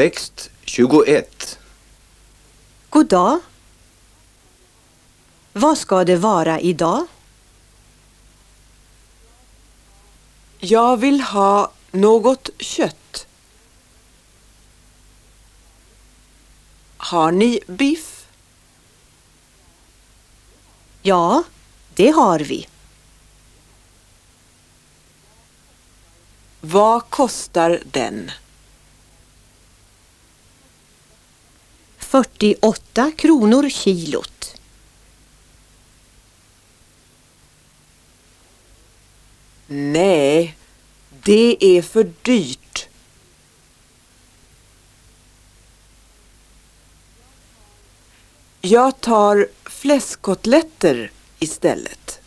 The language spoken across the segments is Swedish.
Text 21. God dag. Vad ska det vara idag? Jag vill ha något kött. Har ni biff? Ja, det har vi. Vad kostar den? 48 kronor kilot. Nej, det är för dyrt. Jag tar fläskkotletter istället.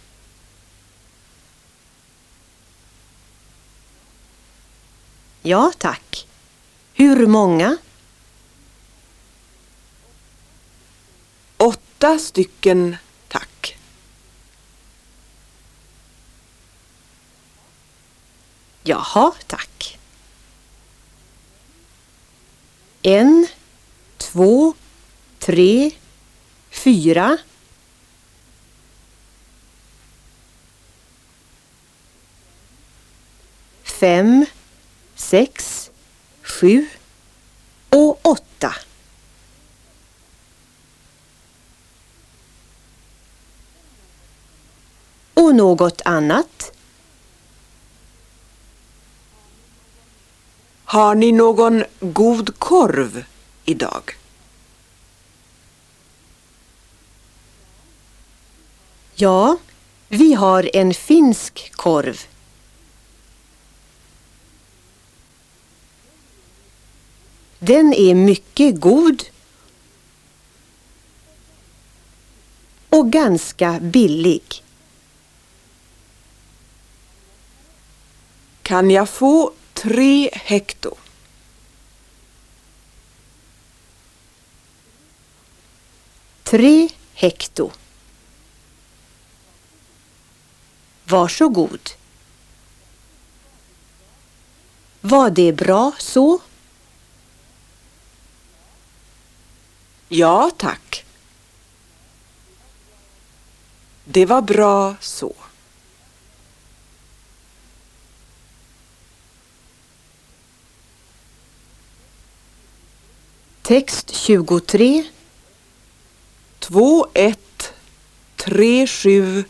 Ja, tack. Hur många? Åtta stycken, tack. Jaha, tack. En, två, tre, fyra. Fem, sex, sju och åtta. Och något annat? Har ni någon god korv idag? Ja, vi har en finsk korv. Den är mycket god och ganska billig. Kan jag få tre hekto? Tre hekto. Varsågod. Var det bra så? Ja, tack. Det var bra så. Text 23. Två ett tre sju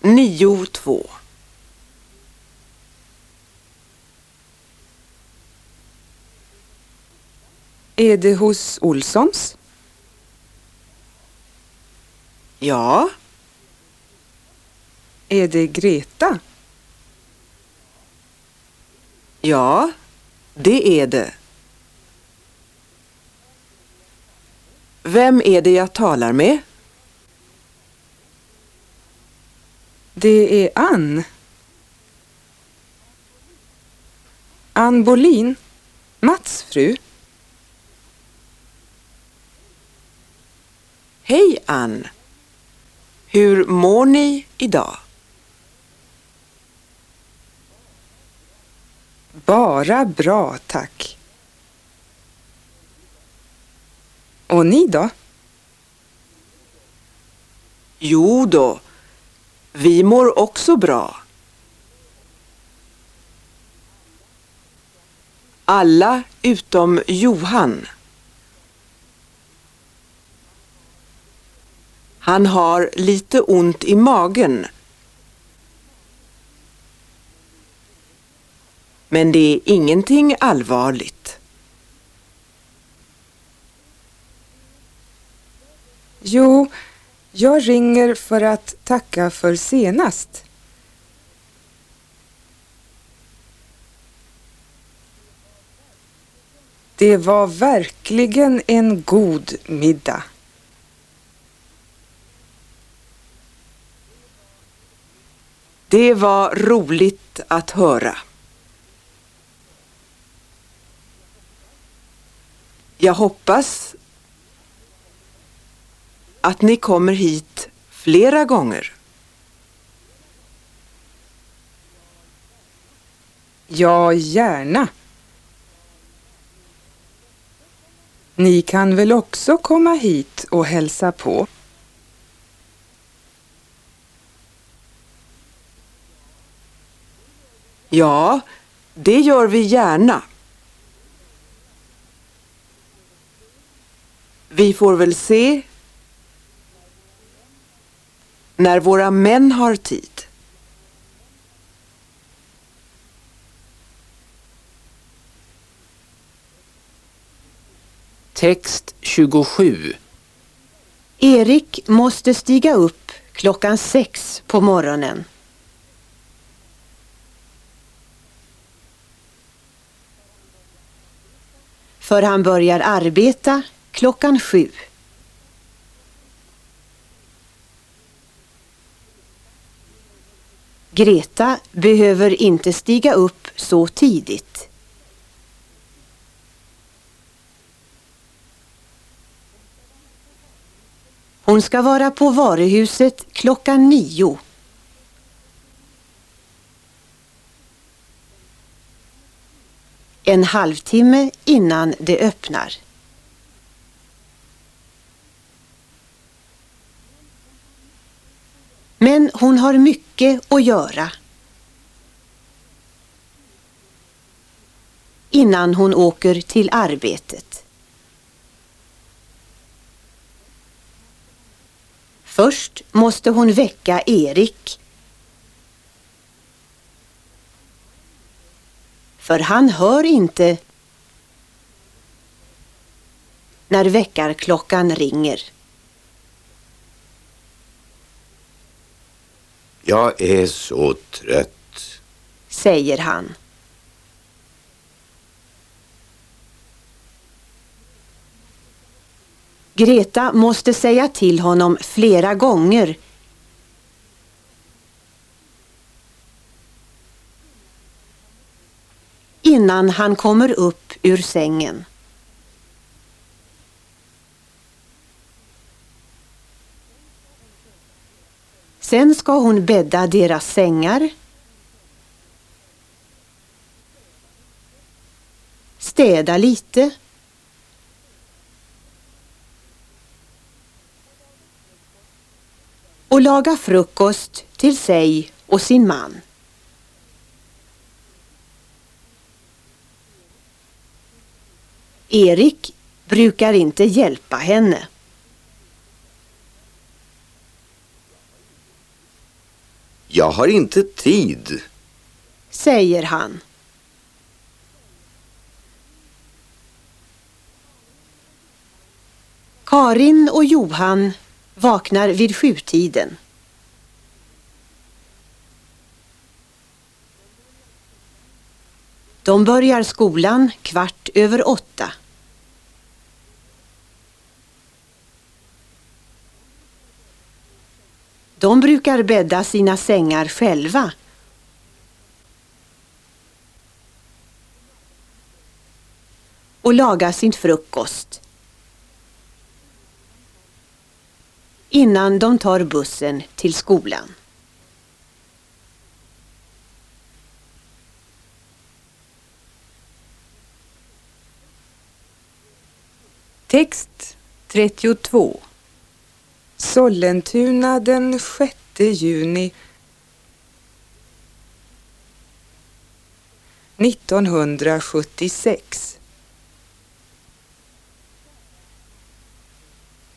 nio två. Är det hos Olssons? Ja, Är det Greta? ja, det är det. Vem är det jag talar med? Det är Ann. Ann Bolin, Mats fru. Hej Ann! Hur mår ni idag? Bara bra, tack. Och ni då? Jo då, vi mår också bra. Alla utom Johan. Han har lite ont i magen. Men det är ingenting allvarligt. Jo, jag ringer för att tacka för senast. Det var verkligen en god middag. Det var roligt att höra. Jag hoppas att ni kommer hit flera gånger. Ja, gärna. Ni kan väl också komma hit och hälsa på? Ja, det gör vi gärna. Vi får väl se när våra män har tid. Text 27. Erik måste stiga upp klockan sex på morgonen. För han börjar arbeta klockan sju. Greta behöver inte stiga upp så tidigt. Hon ska vara på varuhuset klockan nio. En halvtimme innan det öppnar. Men hon har mycket att göra. Innan hon åker till arbetet. Först måste hon väcka Erik. För han hör inte när väckarklockan ringer. Jag är så trött. säger han. Greta måste säga till honom flera gånger innan han kommer upp ur sängen. Sen ska hon bädda deras sängar, städa lite och laga frukost till sig och sin man. Erik brukar inte hjälpa henne. Jag har inte tid. säger han. Karin och Johan vaknar vid sjutiden. De börjar skolan kvart över åtta. De brukar bädda sina sängar själva. Och laga sin frukost. Innan de tar bussen till skolan. Text 32 Sollentuna den 6 juni 1976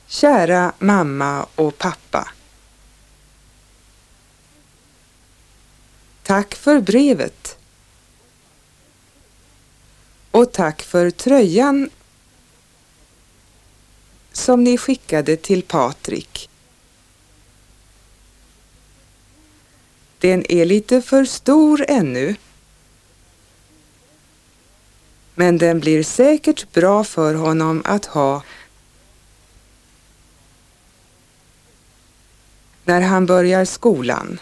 Kära mamma och pappa. Tack för brevet. Och tack för tröjan som ni skickade till Patrik. Den är lite för stor ännu. Men den blir säkert bra för honom att ha när han börjar skolan.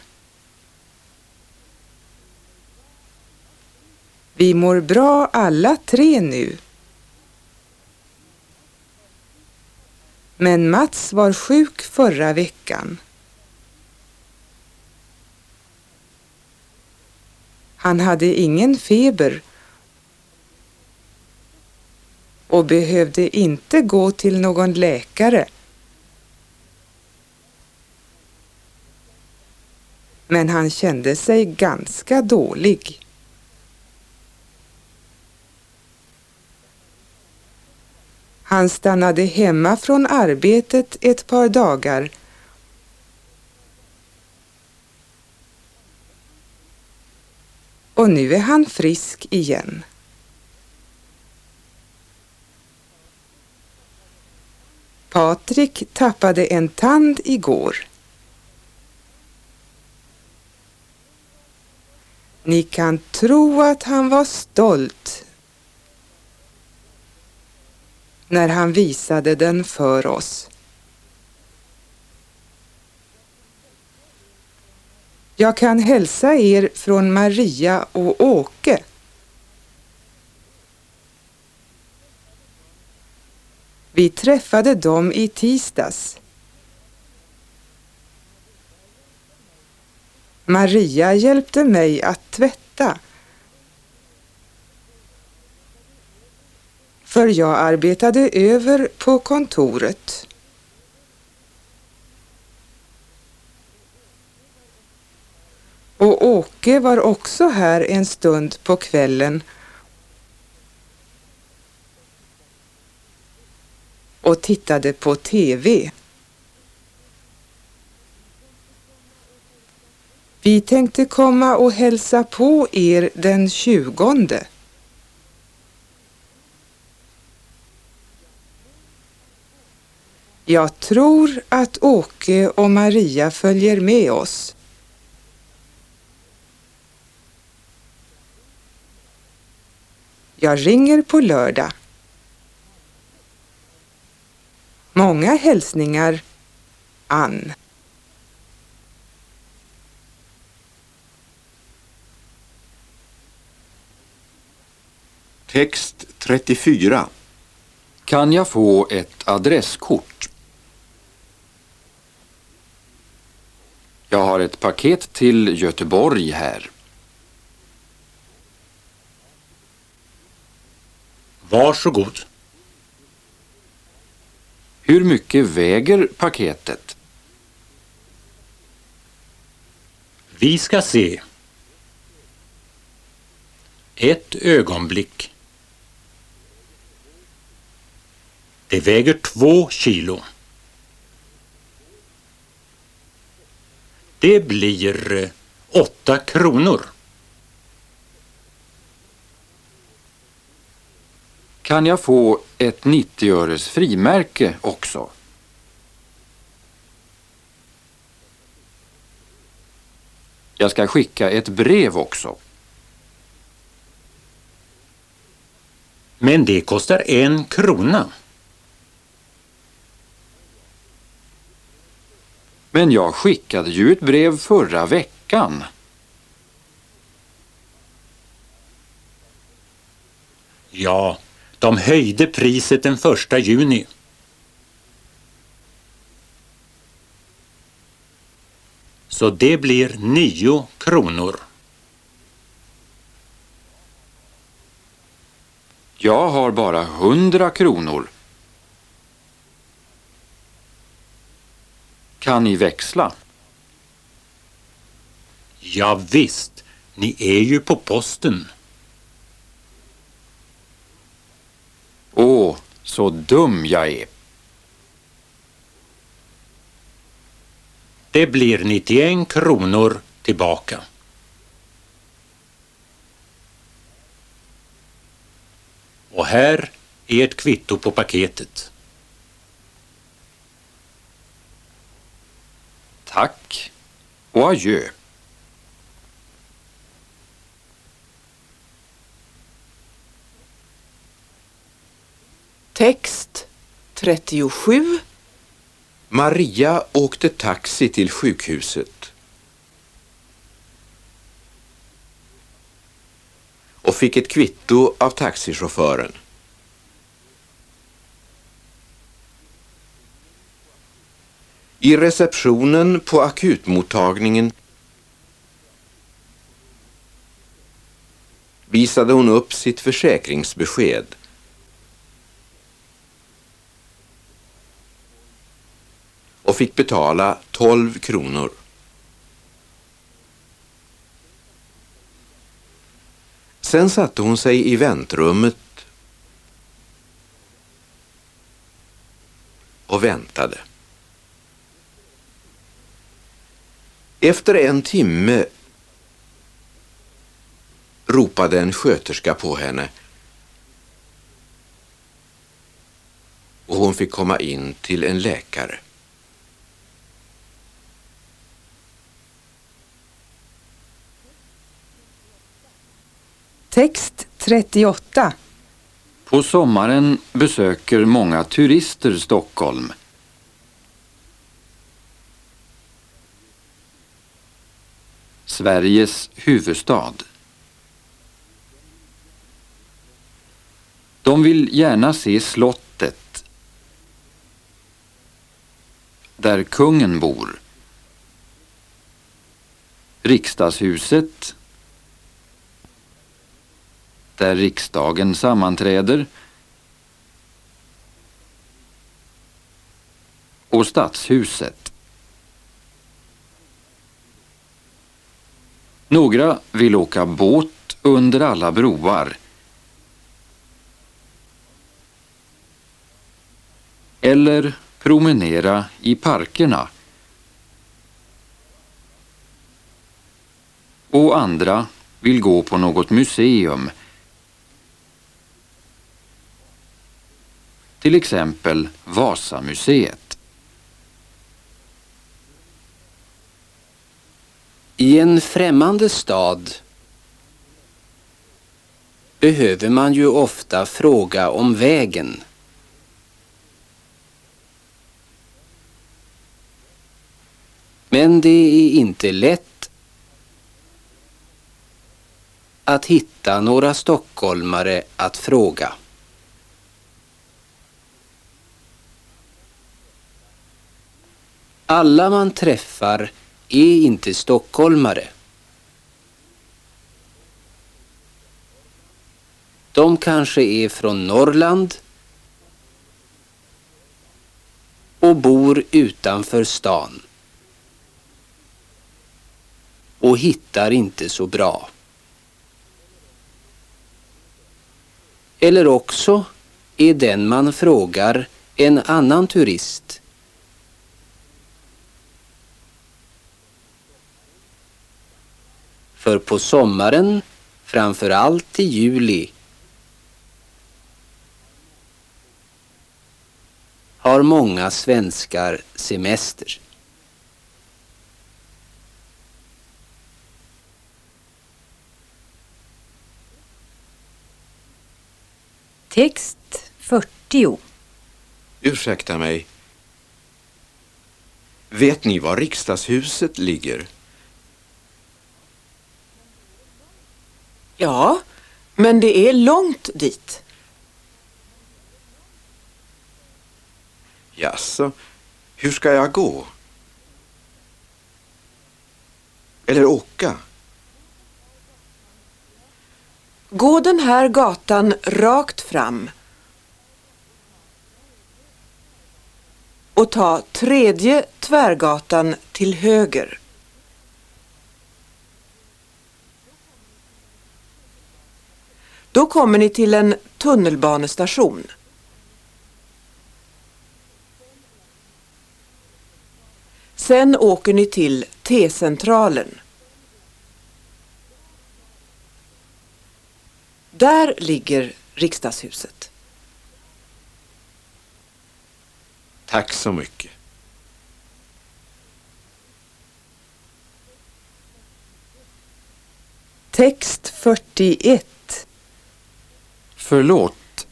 Vi mår bra alla tre nu. Men Mats var sjuk förra veckan. Han hade ingen feber och behövde inte gå till någon läkare. Men han kände sig ganska dålig. Han stannade hemma från arbetet ett par dagar och nu är han frisk igen. Patrik tappade en tand igår. Ni kan tro att han var stolt när han visade den för oss. Jag kan hälsa er från Maria och Åke. Vi träffade dem i tisdags. Maria hjälpte mig att tvätta. För jag arbetade över på kontoret. Och Åke var också här en stund på kvällen och tittade på TV. Vi tänkte komma och hälsa på er den tjugonde. Jag tror att Åke och Maria följer med oss. Jag ringer på lördag. Många hälsningar, Ann. Text 34. Kan jag få ett adresskort? Jag har ett paket till Göteborg här. Varsågod. Hur mycket väger paketet? Vi ska se. Ett ögonblick. Det väger två kilo. Det blir eh, åtta kronor. Kan jag få ett 90-öres frimärke också? Jag ska skicka ett brev också. Men det kostar en krona. Men jag skickade ju ett brev förra veckan. Ja, de höjde priset den första juni. Så det blir nio kronor. Jag har bara 100 kronor. Kan ni växla? Ja, visst, ni är ju på posten. Åh, så dum jag är. Det blir 91 kronor tillbaka. Och här är ett kvitto på paketet. Tack och adjö. Text 37. Maria åkte taxi till sjukhuset. Och fick ett kvitto av taxichauffören. I receptionen på akutmottagningen visade hon upp sitt försäkringsbesked. och fick betala 12 kronor. Sen satte hon sig i väntrummet och väntade. Efter en timme ropade en sköterska på henne och hon fick komma in till en läkare. Text 38. På sommaren besöker många turister Stockholm. Sveriges huvudstad. De vill gärna se slottet där kungen bor. Riksdagshuset där riksdagen sammanträder och stadshuset. Några vill åka båt under alla broar. Eller promenera i parkerna. Och andra vill gå på något museum. Till exempel Vasamuseet. I en främmande stad behöver man ju ofta fråga om vägen. Men det är inte lätt att hitta några stockholmare att fråga. Alla man träffar är inte stockholmare. De kanske är från Norrland och bor utanför stan och hittar inte så bra. Eller också är den man frågar en annan turist För på sommaren, framför allt i juli, har många svenskar semester. Text 40. Ursäkta mig. Vet ni var riksdagshuset ligger? Ja, men det är långt dit. Jaså, hur ska jag gå? Eller åka? Gå den här gatan rakt fram. Och ta tredje tvärgatan till höger. Då kommer ni till en tunnelbanestation. Sen åker ni till T-centralen. Där ligger riksdagshuset. Tack så mycket. Text 41. Förlåt.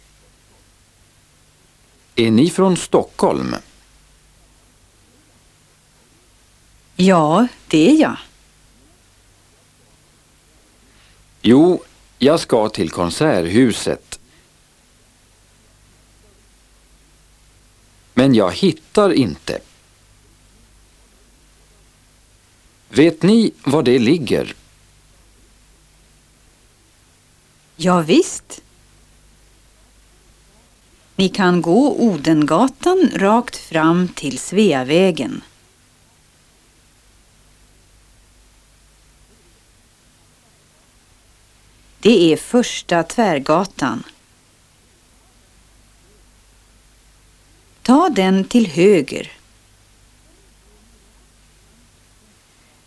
Är ni från Stockholm? Ja, det är jag. Jo, jag ska till Konserthuset. Men jag hittar inte. Vet ni var det ligger? Ja, visst. Ni kan gå Odengatan rakt fram till Sveavägen. Det är första tvärgatan. Ta den till höger.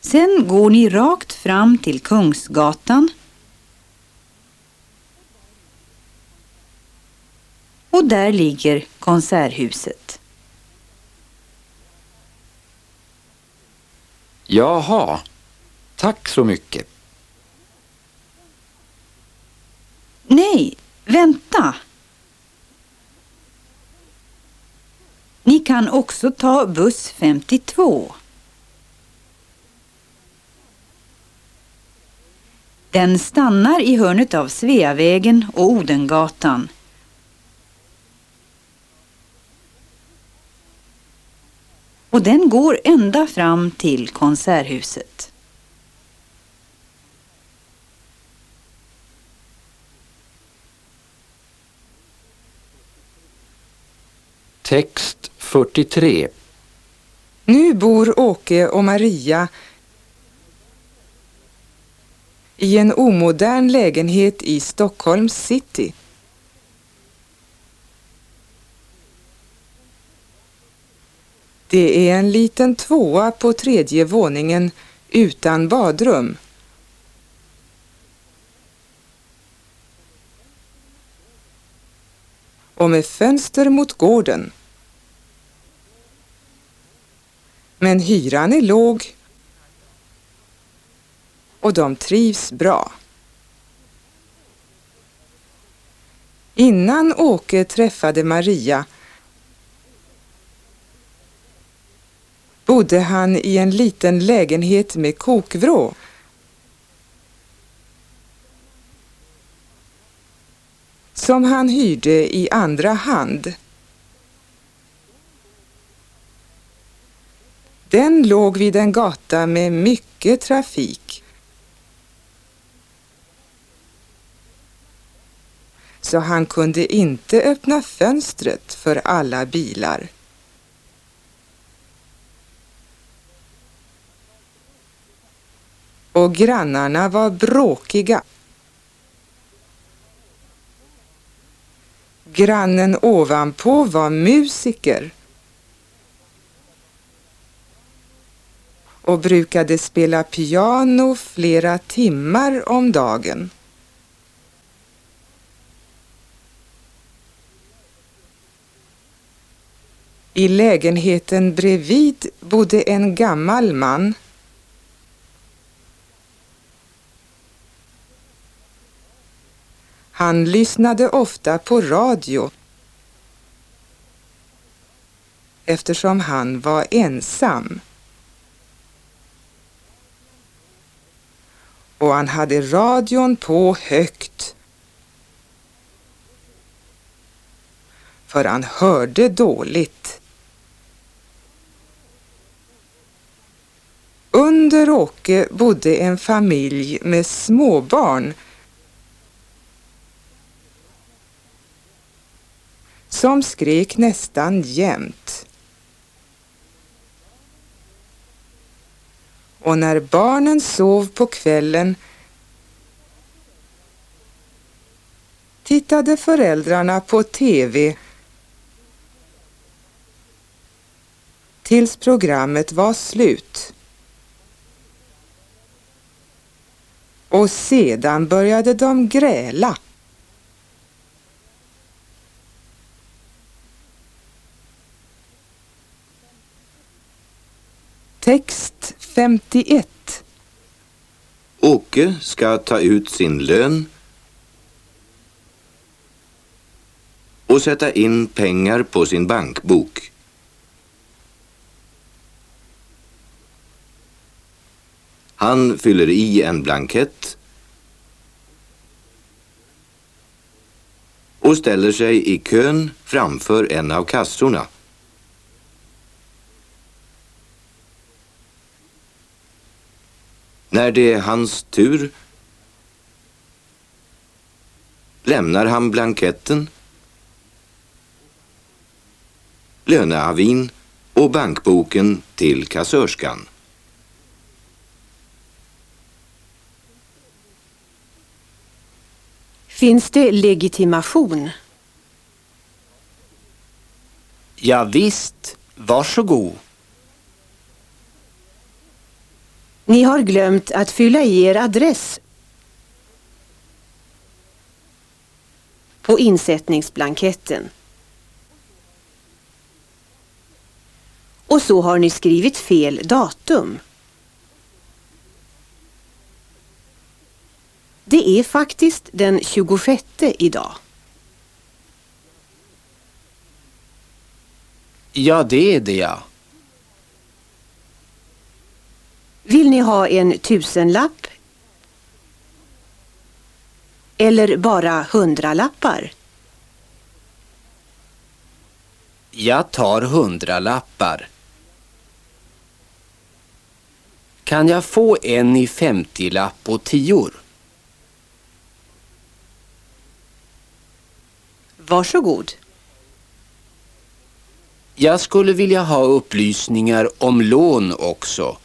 Sen går ni rakt fram till Kungsgatan. Och där ligger Konserthuset. Jaha, tack så mycket. Nej, vänta! Ni kan också ta buss 52. Den stannar i hörnet av Sveavägen och Odengatan. Och den går ända fram till Konserthuset. Text 43. Nu bor Åke och Maria i en omodern lägenhet i Stockholms city. Det är en liten tvåa på tredje våningen utan badrum. Och med fönster mot gården. Men hyran är låg och de trivs bra. Innan Åke träffade Maria bodde han i en liten lägenhet med kokvrå. Som han hyrde i andra hand. Den låg vid en gata med mycket trafik. Så han kunde inte öppna fönstret för alla bilar. Och grannarna var bråkiga. Grannen ovanpå var musiker. och brukade spela piano flera timmar om dagen. I lägenheten bredvid bodde en gammal man. Han lyssnade ofta på radio eftersom han var ensam. och han hade radion på högt. För han hörde dåligt. Under Åke bodde en familj med småbarn som skrek nästan jämt. och när barnen sov på kvällen tittade föräldrarna på TV tills programmet var slut. Och sedan började de gräla. Text 51 Åke ska ta ut sin lön och sätta in pengar på sin bankbok. Han fyller i en blankett och ställer sig i kön framför en av kassorna. När det är hans tur lämnar han blanketten löneavin och bankboken till kassörskan. Finns det legitimation? Ja, visst, varsågod. Ni har glömt att fylla i er adress på insättningsblanketten. Och så har ni skrivit fel datum. Det är faktiskt den 26 idag. Ja, det är det ja. Vill ni ha en tusenlapp? Eller bara hundralappar? Jag tar hundralappar. Kan jag få en i femtiolapp och tior? Varsågod. Jag skulle vilja ha upplysningar om lån också.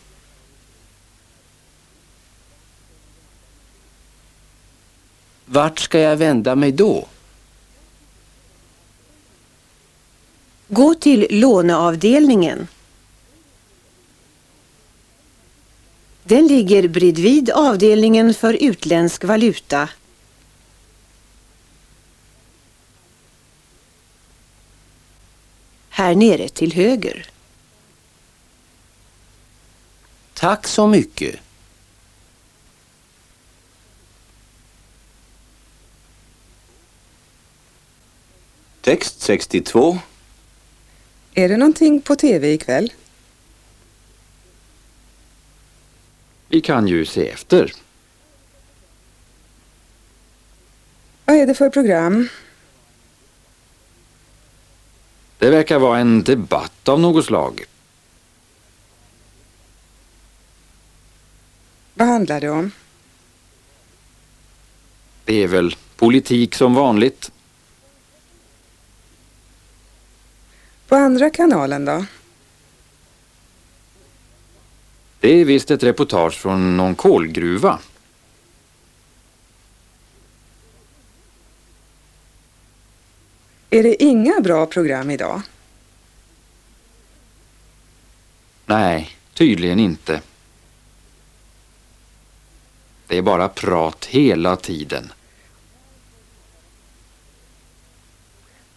Vart ska jag vända mig då? Gå till låneavdelningen. Den ligger bredvid avdelningen för utländsk valuta. Här nere till höger. Tack så mycket. Text 62. Är det någonting på tv ikväll? Vi kan ju se efter. Vad är det för program? Det verkar vara en debatt av något slag. Vad handlar det om? Det är väl politik som vanligt. På andra kanalen då? Det är visst ett reportage från någon kolgruva. Är det inga bra program idag? Nej, tydligen inte. Det är bara prat hela tiden.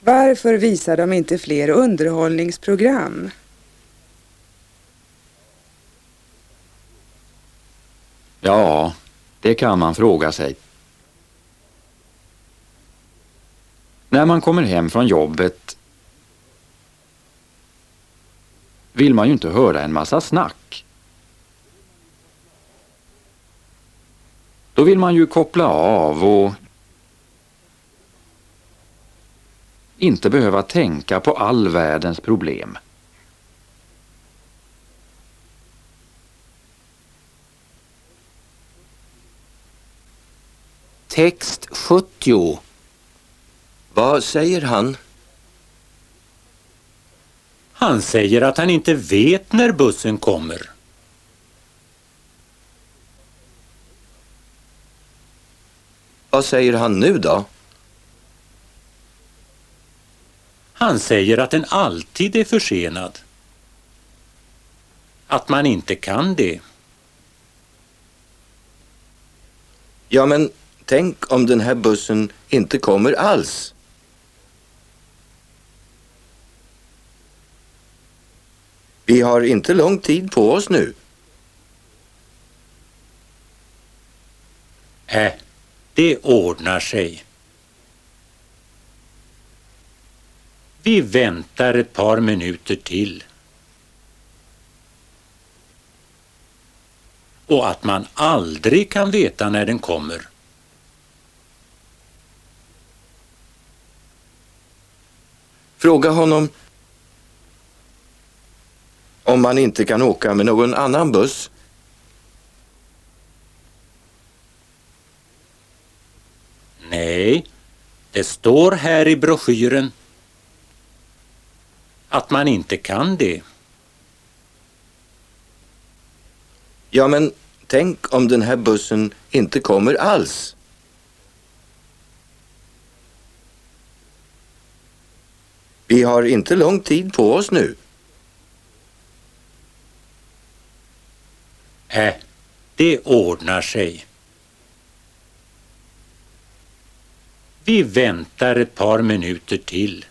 Varför visar de inte fler underhållningsprogram? Ja, det kan man fråga sig. När man kommer hem från jobbet vill man ju inte höra en massa snack. Då vill man ju koppla av och inte behöva tänka på all världens problem. Text 70. Vad säger han? Han säger att han inte vet när bussen kommer. Vad säger han nu då? Han säger att den alltid är försenad. Att man inte kan det. Ja, men tänk om den här bussen inte kommer alls. Vi har inte lång tid på oss nu. Äh, det ordnar sig. Vi väntar ett par minuter till. Och att man aldrig kan veta när den kommer. Fråga honom om man inte kan åka med någon annan buss. Nej, det står här i broschyren att man inte kan det. Ja, men tänk om den här bussen inte kommer alls. Vi har inte lång tid på oss nu. Äh, det ordnar sig. Vi väntar ett par minuter till.